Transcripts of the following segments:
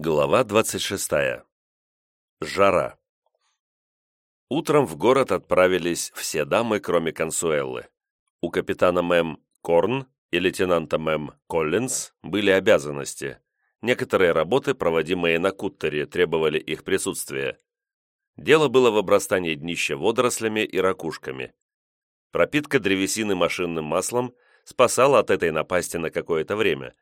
Глава 26. Жара. Утром в город отправились все дамы, кроме Консуэллы. У капитана Мэм Корн и лейтенанта Мэм Коллинз были обязанности. Некоторые работы, проводимые на куттере, требовали их присутствия. Дело было в обрастании днища водорослями и ракушками. Пропитка древесины машинным маслом спасала от этой напасти на какое-то время.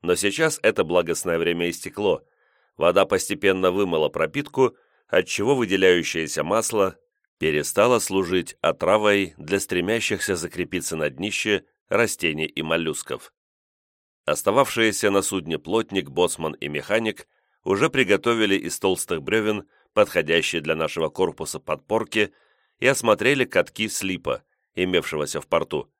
Но сейчас это благостное время истекло – Вода постепенно вымыла пропитку, отчего выделяющееся масло перестало служить отравой для стремящихся закрепиться на днище растений и моллюсков. Остававшиеся на судне плотник, боцман и механик уже приготовили из толстых бревен подходящие для нашего корпуса подпорки и осмотрели катки слипа, имевшегося в порту.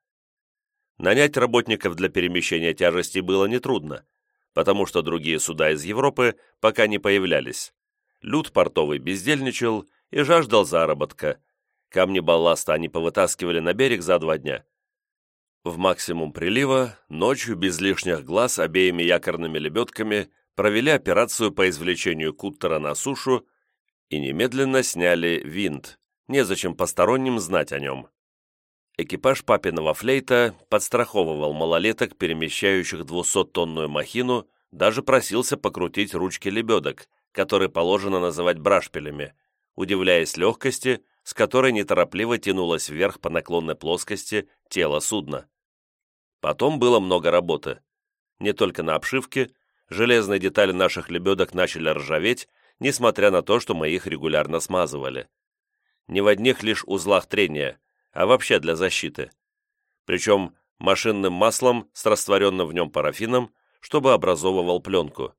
Нанять работников для перемещения тяжести было нетрудно, потому что другие суда из Европы пока не появлялись. Люд портовый бездельничал и жаждал заработка. Камни балласта они повытаскивали на берег за два дня. В максимум прилива, ночью без лишних глаз обеими якорными лебедками провели операцию по извлечению куттера на сушу и немедленно сняли винт, незачем посторонним знать о нем. Экипаж папиного флейта подстраховывал малолеток, перемещающих 200-тонную махину, даже просился покрутить ручки лебедок, которые положено называть брашпилями, удивляясь легкости, с которой неторопливо тянулось вверх по наклонной плоскости тело судна. Потом было много работы. Не только на обшивке, железные детали наших лебедок начали ржаветь, несмотря на то, что мы их регулярно смазывали. Не в одних лишь узлах трения – а вообще для защиты. Причем машинным маслом с растворенным в нем парафином, чтобы образовывал пленку.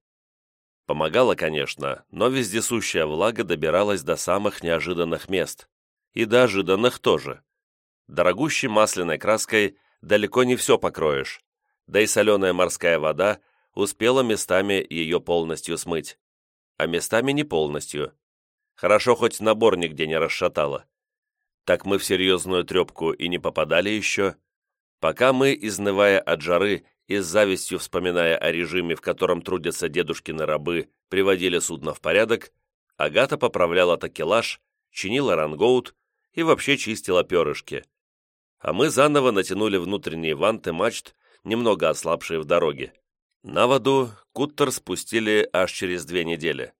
Помогала, конечно, но вездесущая влага добиралась до самых неожиданных мест. И до ожиданных тоже. Дорогущей масляной краской далеко не все покроешь, да и соленая морская вода успела местами ее полностью смыть. А местами не полностью. Хорошо, хоть набор нигде не расшатало. Так мы в серьезную трепку и не попадали еще. Пока мы, изнывая от жары и с завистью вспоминая о режиме, в котором трудятся дедушкины рабы, приводили судно в порядок, Агата поправляла такелаж, чинила рангоут и вообще чистила перышки. А мы заново натянули внутренние ванты мачт, немного ослабшие в дороге. На воду куттер спустили аж через две недели.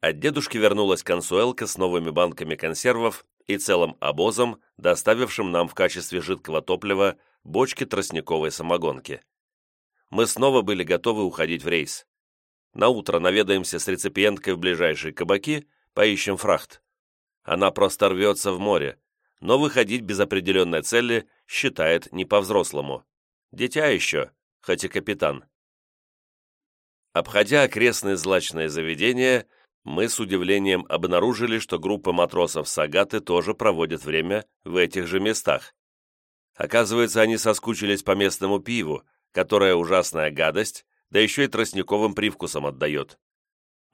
От дедушки вернулась консуэлка с новыми банками консервов и целым обозом, доставившим нам в качестве жидкого топлива бочки тростниковой самогонки. Мы снова были готовы уходить в рейс. На утро наведаемся с реципиенткой в ближайшие кабаки, поищем фрахт. Она просто рвется в море, но выходить без определенной цели считает не по-взрослому. Дитя еще, хоть и капитан. Обходя окрестные злачные заведения, мы с удивлением обнаружили, что группа матросов Сагаты тоже проводит время в этих же местах. Оказывается, они соскучились по местному пиву, которое ужасная гадость, да еще и тростниковым привкусом отдает.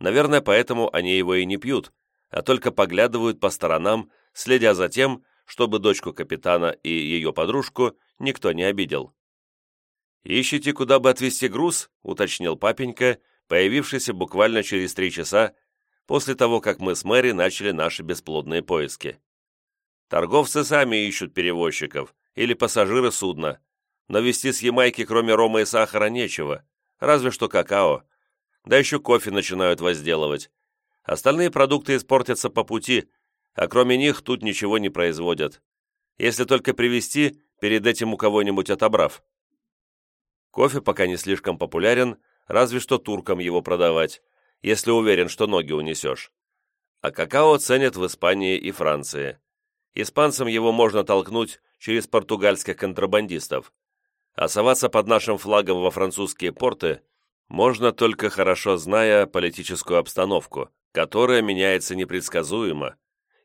Наверное, поэтому они его и не пьют, а только поглядывают по сторонам, следя за тем, чтобы дочку капитана и ее подружку никто не обидел. «Ищете, куда бы отвезти груз?» — уточнил папенька, появившийся буквально через три часа после того, как мы с Мэри начали наши бесплодные поиски. Торговцы сами ищут перевозчиков или пассажиры судна, но везти с Ямайки кроме рома и сахара нечего, разве что какао. Да еще кофе начинают возделывать. Остальные продукты испортятся по пути, а кроме них тут ничего не производят. Если только привезти, перед этим у кого-нибудь отобрав. Кофе пока не слишком популярен, разве что туркам его продавать, если уверен, что ноги унесешь. А какао ценят в Испании и Франции. Испанцам его можно толкнуть через португальских контрабандистов. А соваться под нашим флагом во французские порты можно только хорошо зная политическую обстановку, которая меняется непредсказуемо,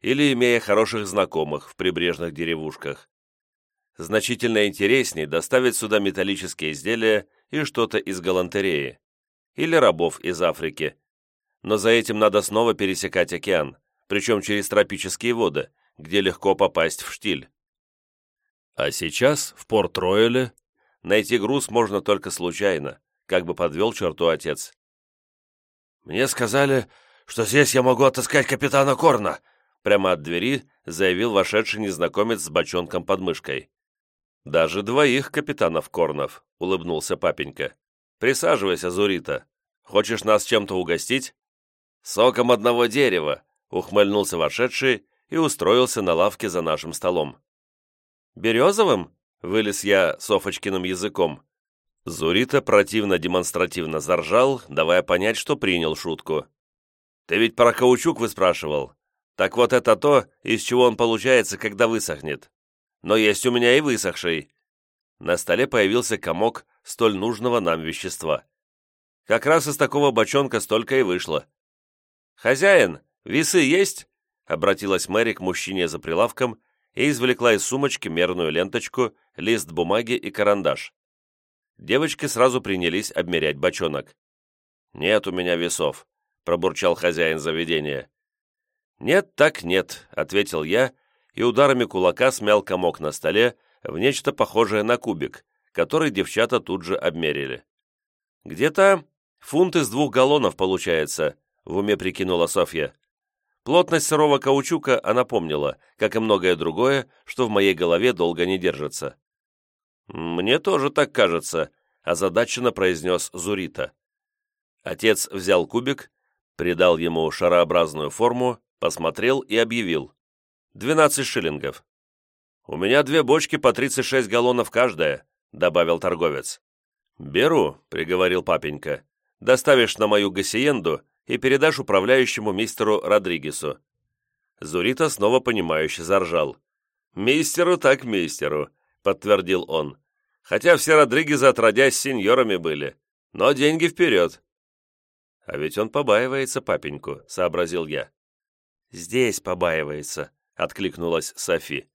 или имея хороших знакомых в прибрежных деревушках. Значительно интереснее доставить сюда металлические изделия и что-то из галантереи, или рабов из Африки, но за этим надо снова пересекать океан, причем через тропические воды, где легко попасть в штиль. А сейчас, в Порт-Ройле, найти груз можно только случайно, как бы подвел черту отец. «Мне сказали, что здесь я могу отыскать капитана Корна!» Прямо от двери заявил вошедший незнакомец с бочонком под мышкой. «Даже двоих капитанов Корнов», — улыбнулся папенька. «Присаживайся, Зурита. Хочешь нас чем-то угостить?» «Соком одного дерева», — ухмыльнулся вошедший и устроился на лавке за нашим столом. «Березовым?» — вылез я Софочкиным языком. Зурита противно-демонстративно заржал, давая понять, что принял шутку. «Ты ведь про каучук вы спрашивал. Так вот это то, из чего он получается, когда высохнет. Но есть у меня и высохший». На столе появился комок столь нужного нам вещества. Как раз из такого бочонка столько и вышло. «Хозяин, весы есть?» — обратилась Мэри к мужчине за прилавком и извлекла из сумочки мерную ленточку, лист бумаги и карандаш. Девочки сразу принялись обмерять бочонок. «Нет у меня весов», — пробурчал хозяин заведения. «Нет, так нет», — ответил я, и ударами кулака смял комок на столе в нечто похожее на кубик, который девчата тут же обмерили. «Где-то фунт из двух галлонов получается», — в уме прикинула Софья. Плотность сырого каучука она помнила, как и многое другое, что в моей голове долго не держится. «Мне тоже так кажется», — озадаченно произнес Зурита. Отец взял кубик, придал ему шарообразную форму, посмотрел и объявил. «Двенадцать шиллингов». «У меня две бочки по тридцать шесть галлонов каждая», — добавил торговец. «Беру», — приговорил папенька. «Доставишь на мою гасиенду и передашь управляющему мистеру Родригесу». Зурита снова понимающе заржал. «Мистеру так мистеру», — подтвердил он. «Хотя все Родригезы отродясь сеньорами были. Но деньги вперед». «А ведь он побаивается папеньку», — сообразил я. «Здесь побаивается», — откликнулась Софи.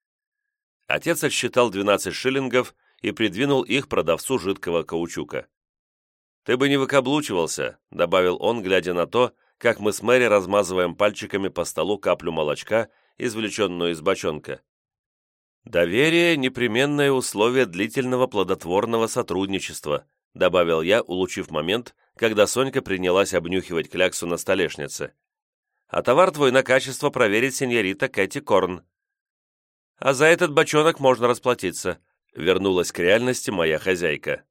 Отец отсчитал 12 шиллингов и придвинул их продавцу жидкого каучука. «Ты бы не выкаблучивался», — добавил он, глядя на то, как мы с Мэри размазываем пальчиками по столу каплю молочка, извлеченную из бочонка. «Доверие — непременное условие длительного плодотворного сотрудничества», добавил я, улучив момент, когда Сонька принялась обнюхивать кляксу на столешнице. «А товар твой на качество проверит сеньорита Кэти Корн». «А за этот бочонок можно расплатиться», вернулась к реальности моя хозяйка.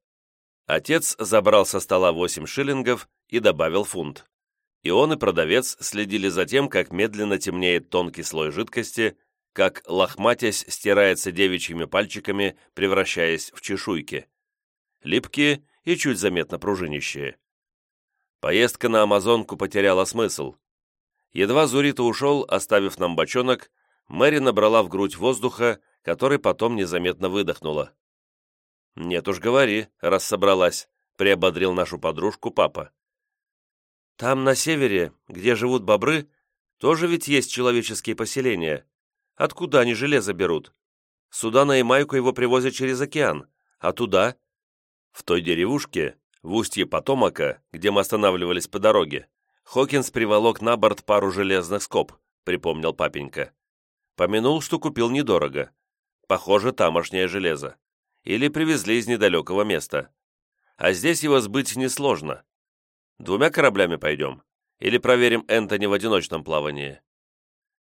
Отец забрал со стола восемь шиллингов и добавил фунт. И он, и продавец следили за тем, как медленно темнеет тонкий слой жидкости, как, лохматясь, стирается девичьими пальчиками, превращаясь в чешуйки. Липкие и чуть заметно пружинищие. Поездка на Амазонку потеряла смысл. Едва Зурита ушел, оставив нам бочонок, Мэри набрала в грудь воздуха, который потом незаметно выдохнула. «Нет уж, говори, раз собралась», — приободрил нашу подружку папа. «Там, на севере, где живут бобры, тоже ведь есть человеческие поселения. Откуда они железо берут? Сюда на Ямайку его привозят через океан, а туда?» В той деревушке, в устье Потомака, где мы останавливались по дороге, Хокинс приволок на борт пару железных скоб, припомнил папенька. Помянул, что купил недорого. Похоже, тамошнее железо или привезли из недалекого места. А здесь его сбыть несложно. Двумя кораблями пойдем, или проверим Энтони в одиночном плавании.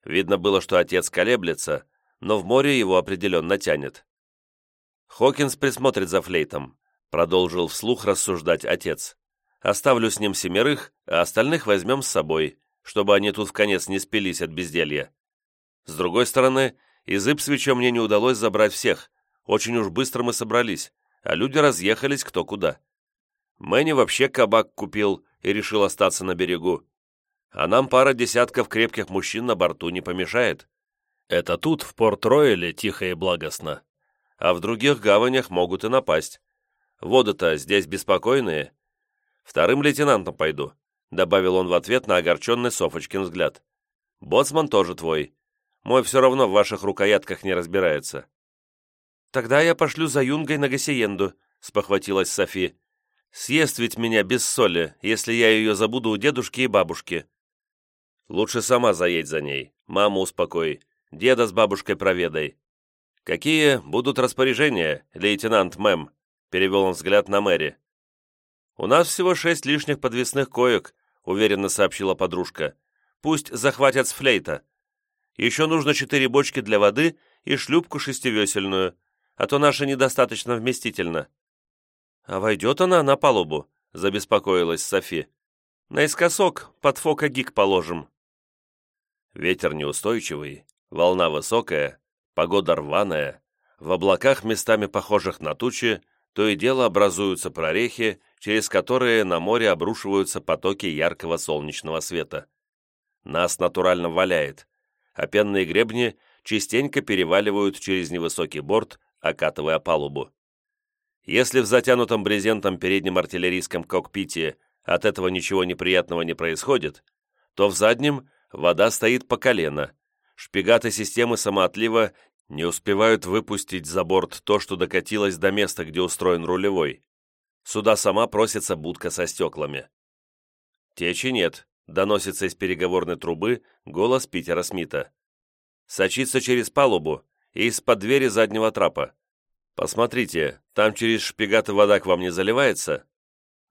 Видно было, что отец колеблется, но в море его определенно тянет. Хокинс присмотрит за флейтом, продолжил вслух рассуждать отец. Оставлю с ним семерых, а остальных возьмем с собой, чтобы они тут в конец не спились от безделья. С другой стороны, из Ипсвича мне не удалось забрать всех, очень уж быстро мы собрались, а люди разъехались кто куда. Мэнни вообще кабак купил и решил остаться на берегу. А нам пара десятков крепких мужчин на борту не помешает. Это тут, в Порт-Ройле, тихо и благостно. А в других гаванях могут и напасть. Воды-то здесь беспокойные. Вторым лейтенантом пойду», — добавил он в ответ на огорченный Софочкин взгляд. «Боцман тоже твой. Мой все равно в ваших рукоятках не разбирается». «Тогда я пошлю за юнгой на Гасиенду», — спохватилась Софи. «Съест ведь меня без соли, если я ее забуду у дедушки и бабушки». «Лучше сама заедь за ней, маму успокой, деда с бабушкой проведай». «Какие будут распоряжения, лейтенант Мэм?» — перевел он взгляд на Мэри. «У нас всего шесть лишних подвесных коек», — уверенно сообщила подружка. «Пусть захватят с флейта. Еще нужно четыре бочки для воды и шлюпку шестивесельную, а то наша недостаточно вместительна». «А войдет она на палубу?» — забеспокоилась Софи. «Наискосок под фока-гик положим». Ветер неустойчивый, волна высокая, погода рваная, в облаках, местами похожих на тучи, то и дело образуются прорехи, через которые на море обрушиваются потоки яркого солнечного света. Нас натурально валяет, а пенные гребни частенько переваливают через невысокий борт, окатывая палубу. Если в затянутом брезентом переднем артиллерийском кокпите от этого ничего неприятного не происходит, то в заднем вода стоит по колено, шпигаты системы самоотлива не успевают выпустить за борт то, что докатилось до места, где устроен рулевой. Сюда сама просится будка со стеклами. Течи нет, доносится из переговорной трубы голос Питера Смита. Сочится через палубу из-под двери заднего трапа. Посмотрите, там через шпигаты вода к вам не заливается?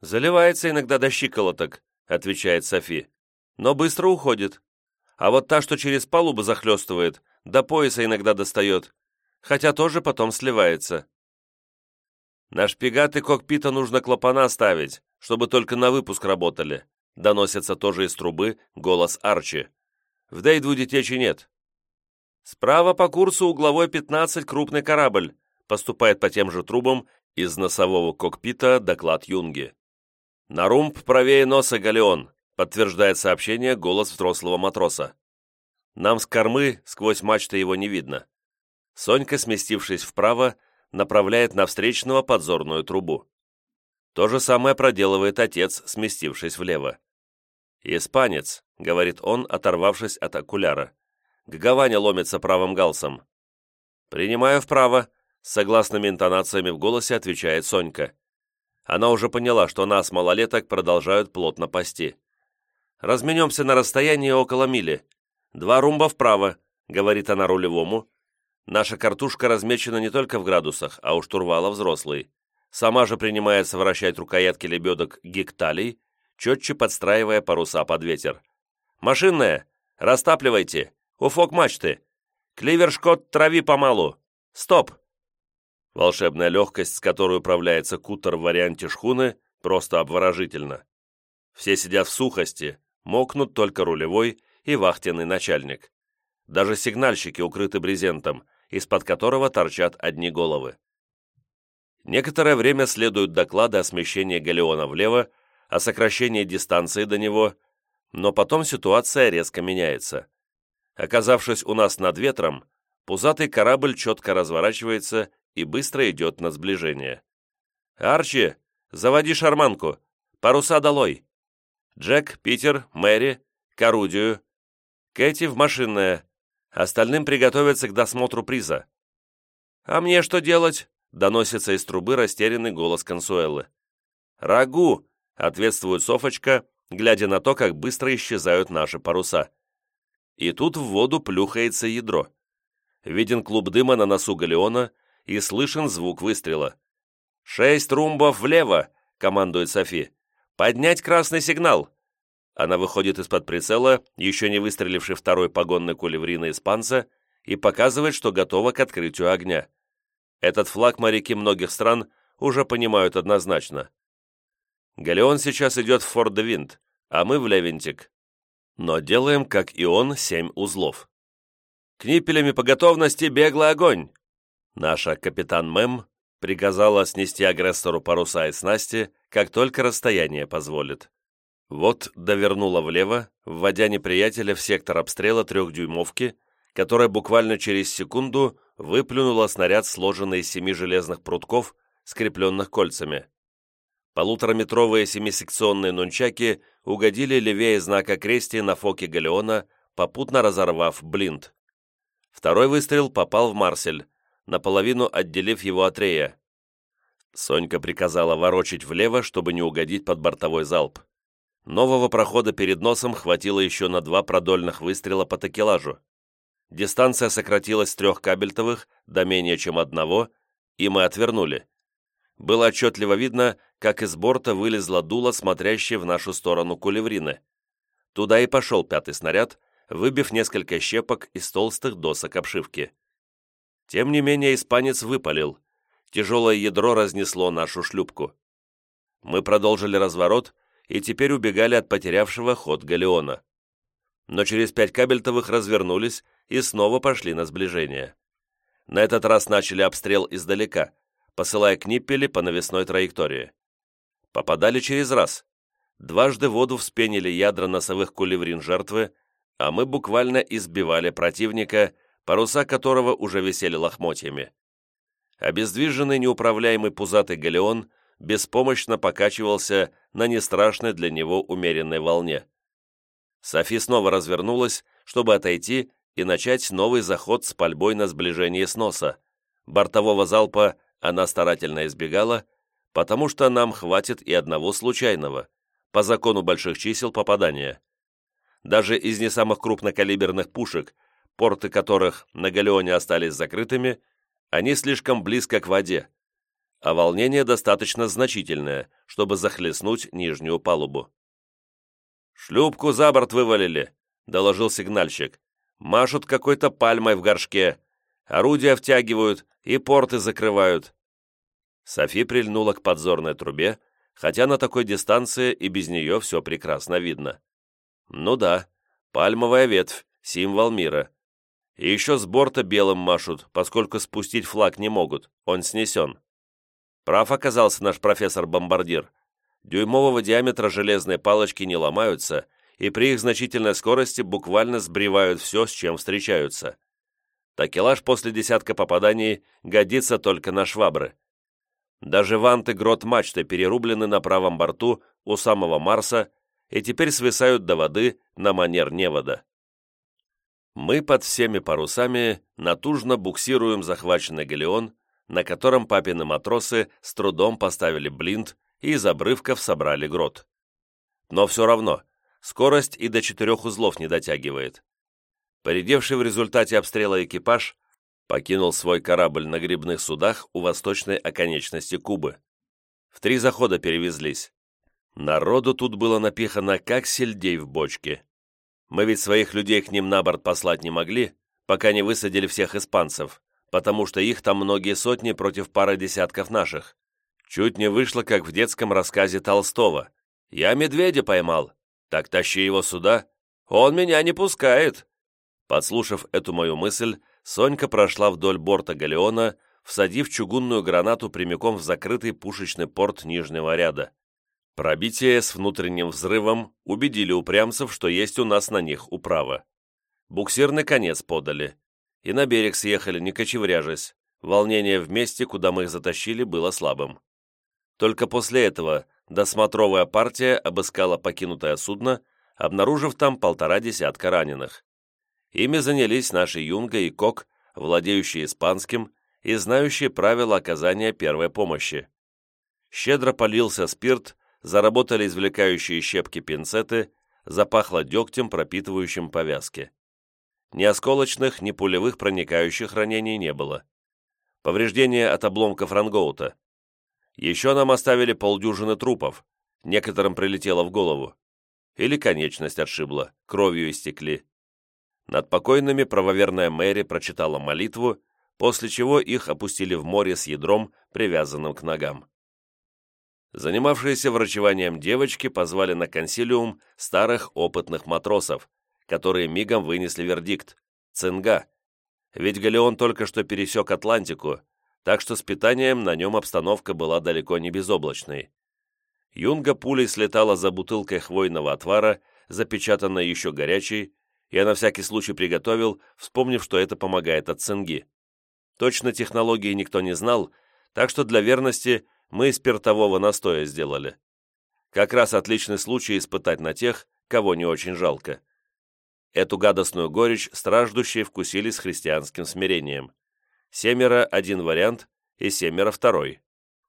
Заливается иногда до щиколоток, отвечает Софи, но быстро уходит. А вот та, что через палубу захлестывает, до пояса иногда достает, хотя тоже потом сливается. На шпигаты кокпита нужно клапана ставить, чтобы только на выпуск работали. Доносится тоже из трубы голос Арчи. В Дейдвуде течи нет. Справа по курсу угловой 15 крупный корабль. Поступает по тем же трубам из носового кокпита доклад Юнги. На румб правее носа галеон, подтверждает сообщение голос взрослого матроса. Нам с кормы сквозь мачты его не видно. Сонька, сместившись вправо, направляет на встречного подзорную трубу. То же самое проделывает отец, сместившись влево. «Испанец», — говорит он, оторвавшись от окуляра. «К Гаване ломится правым галсом». «Принимаю вправо», — с согласными интонациями в голосе отвечает Сонька. Она уже поняла, что нас, малолеток, продолжают плотно пасти. «Разменемся на расстоянии около мили. Два румба вправо», — говорит она рулевому. Наша картушка размечена не только в градусах, а у штурвала взрослый. Сама же принимается вращать рукоятки лебедок гекталей, четче подстраивая паруса под ветер. «Машинная! Растапливайте! Уфок мачты! Кливершкот трави помалу! Стоп!» Волшебная легкость, с которой управляется кутер в варианте шхуны, просто обворожительна. Все сидят в сухости, мокнут только рулевой и вахтенный начальник. Даже сигнальщики укрыты брезентом, из-под которого торчат одни головы. Некоторое время следуют доклады о смещении галеона влево, о сокращении дистанции до него, но потом ситуация резко меняется. Оказавшись у нас над ветром, пузатый корабль четко разворачивается и быстро идет на сближение. «Арчи, заводи шарманку! Паруса долой!» Джек, Питер, Мэри, к орудию. Кэти в машинное. Остальным приготовиться к досмотру приза. «А мне что делать?» — доносится из трубы растерянный голос Консуэллы. «Рагу!» — ответствует Софочка, глядя на то, как быстро исчезают наши паруса. И тут в воду плюхается ядро. Виден клуб дыма на носу галеона и слышен звук выстрела. «Шесть румбов влево!» — командует Софи. «Поднять красный сигнал!» Она выходит из-под прицела, еще не выстреливший второй погонной кулеврина испанца, и показывает, что готова к открытию огня. Этот флаг моряки многих стран уже понимают однозначно. Галеон сейчас идет в Форт-де-Винт, а мы в Левентик. Но делаем, как и он, семь узлов. «Книпелями по готовности беглый огонь!» Наша капитан Мэм приказала снести агрессору паруса и снасти, как только расстояние позволит. Вот довернула влево, вводя неприятеля в сектор обстрела трехдюймовки, которая буквально через секунду выплюнула снаряд, сложенный из семи железных прутков, скрепленных кольцами. Полутораметровые семисекционные нунчаки угодили левее знака крести на фоке галеона, попутно разорвав блинт. Второй выстрел попал в Марсель, наполовину отделив его от рея. Сонька приказала ворочить влево, чтобы не угодить под бортовой залп. Нового прохода перед носом хватило еще на два продольных выстрела по такелажу. Дистанция сократилась с трех кабельтовых до менее чем одного, и мы отвернули. Было отчетливо видно, как из борта вылезла дуло, смотрящее в нашу сторону кулеврины. Туда и пошел пятый снаряд, выбив несколько щепок из толстых досок обшивки. Тем не менее испанец выпалил. Тяжелое ядро разнесло нашу шлюпку. Мы продолжили разворот и теперь убегали от потерявшего ход галеона. Но через пять кабельтовых развернулись и снова пошли на сближение. На этот раз начали обстрел издалека, посылая книппели по навесной траектории. Попадали через раз. Дважды воду вспенили ядра носовых кулеврин жертвы, а мы буквально избивали противника, паруса которого уже висели лохмотьями. Обездвиженный неуправляемый пузатый галеон беспомощно покачивался на нестрашной для него умеренной волне. Софи снова развернулась, чтобы отойти и начать новый заход с пальбой на сближение с носа. Бортового залпа она старательно избегала, потому что нам хватит и одного случайного, по закону больших чисел попадания. Даже из не самых крупнокалиберных пушек, порты которых на галеоне остались закрытыми, они слишком близко к воде, а волнение достаточно значительное, чтобы захлестнуть нижнюю палубу. «Шлюпку за борт вывалили», — доложил сигнальщик. «Машут какой-то пальмой в горшке. Орудия втягивают и порты закрывают». Софи прильнула к подзорной трубе, хотя на такой дистанции и без нее все прекрасно видно. Ну да, пальмовая ветвь, символ мира. И еще с борта белым машут, поскольку спустить флаг не могут, он снесен. Прав оказался наш профессор-бомбардир. Дюймового диаметра железные палочки не ломаются, и при их значительной скорости буквально сбривают все, с чем встречаются. Такелаж после десятка попаданий годится только на швабры. Даже ванты грот мачты перерублены на правом борту у самого Марса и теперь свисают до воды на манер невода. Мы под всеми парусами натужно буксируем захваченный галеон, на котором папины матросы с трудом поставили блинт и из обрывков собрали грот. Но все равно, скорость и до четырех узлов не дотягивает. Поредевший в результате обстрела экипаж покинул свой корабль на грибных судах у восточной оконечности Кубы. В три захода перевезлись. Народу тут было напихано, как сельдей в бочке. Мы ведь своих людей к ним на борт послать не могли, пока не высадили всех испанцев, потому что их там многие сотни против пары десятков наших. Чуть не вышло, как в детском рассказе Толстого. «Я медведя поймал. Так тащи его сюда. Он меня не пускает». Подслушав эту мою мысль, Сонька прошла вдоль борта галеона, всадив чугунную гранату прямиком в закрытый пушечный порт нижнего ряда. Пробитие с внутренним взрывом убедили упрямцев, что есть у нас на них управа. Буксирный конец подали. И на берег съехали, не кочевряжась. Волнение в месте, куда мы их затащили, было слабым. Только после этого досмотровая партия обыскала покинутое судно, обнаружив там полтора десятка раненых. Ими занялись наши Юнга и Кок, владеющие испанским и знающие правила оказания первой помощи. Щедро полился спирт, заработали извлекающие щепки пинцеты, запахло дегтем, пропитывающим повязки. Ни осколочных, ни пулевых проникающих ранений не было. Повреждения от обломков рангоута. Еще нам оставили полдюжины трупов, некоторым прилетело в голову. Или конечность отшибла, кровью истекли. Над покойными правоверная Мэри прочитала молитву, после чего их опустили в море с ядром, привязанным к ногам. Занимавшиеся врачеванием девочки позвали на консилиум старых опытных матросов, которые мигом вынесли вердикт – цинга. Ведь Галеон только что пересек Атлантику, так что с питанием на нем обстановка была далеко не безоблачной. Юнга пулей слетала за бутылкой хвойного отвара, запечатанной еще горячей, я на всякий случай приготовил, вспомнив, что это помогает от цинги. Точно технологии никто не знал, так что для верности мы и спиртового настоя сделали. Как раз отличный случай испытать на тех, кого не очень жалко. Эту гадостную горечь страждущие вкусили с христианским смирением. Семеро – один вариант, и семеро – второй.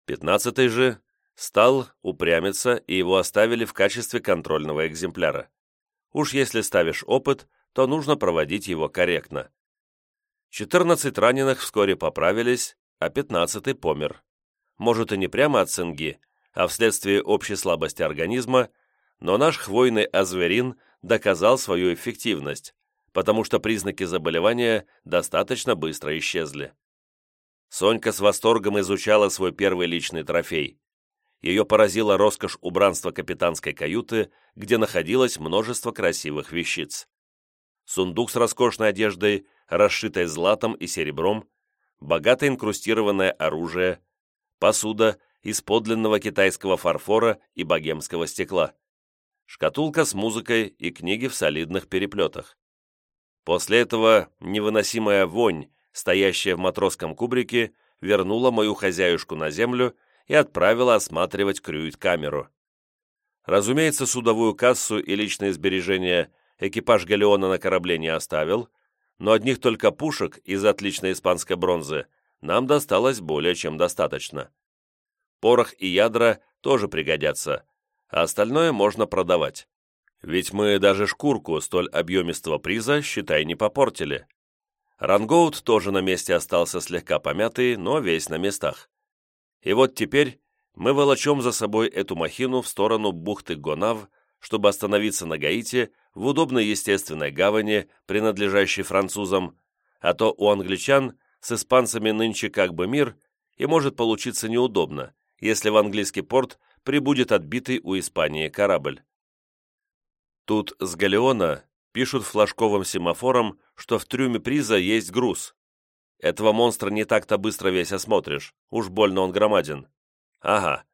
Пятнадцатый же стал упрямиться, и его оставили в качестве контрольного экземпляра. Уж если ставишь опыт, то нужно проводить его корректно. 14 раненых вскоре поправились, а 15 помер. может и не прямо от цинги, а вследствие общей слабости организма, но наш хвойный азверин доказал свою эффективность, потому что признаки заболевания достаточно быстро исчезли. Сонька с восторгом изучала свой первый личный трофей. Ее поразила роскошь убранства капитанской каюты, где находилось множество красивых вещиц. Сундук с роскошной одеждой, расшитой златом и серебром, богато инкрустированное оружие, посуда из подлинного китайского фарфора и богемского стекла, шкатулка с музыкой и книги в солидных переплетах. После этого невыносимая вонь, стоящая в матросском кубрике, вернула мою хозяюшку на землю и отправила осматривать крюит-камеру. Разумеется, судовую кассу и личные сбережения экипаж галеона на корабле не оставил, но одних только пушек из отличной испанской бронзы нам досталось более чем достаточно. Порох и ядра тоже пригодятся, а остальное можно продавать. Ведь мы даже шкурку столь объемистого приза, считай, не попортили. Рангоут тоже на месте остался слегка помятый, но весь на местах. И вот теперь мы волочем за собой эту махину в сторону бухты Гонав, чтобы остановиться на Гаити в удобной естественной гавани, принадлежащей французам, а то у англичан с испанцами нынче как бы мир, и может получиться неудобно, если в английский порт прибудет отбитый у Испании корабль. Тут с галеона пишут флажковым семафором, что в трюме приза есть груз. Этого монстра не так-то быстро весь осмотришь, уж больно он громаден. Ага,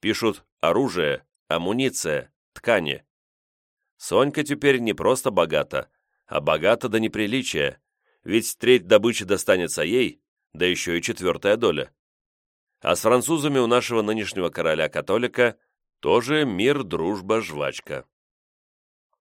пишут оружие, амуниция, ткани. Сонька теперь не просто богата, а богата до неприличия, ведь треть добычи достанется ей, да еще и четвертая доля. А с французами у нашего нынешнего короля-католика тоже мир, дружба, жвачка.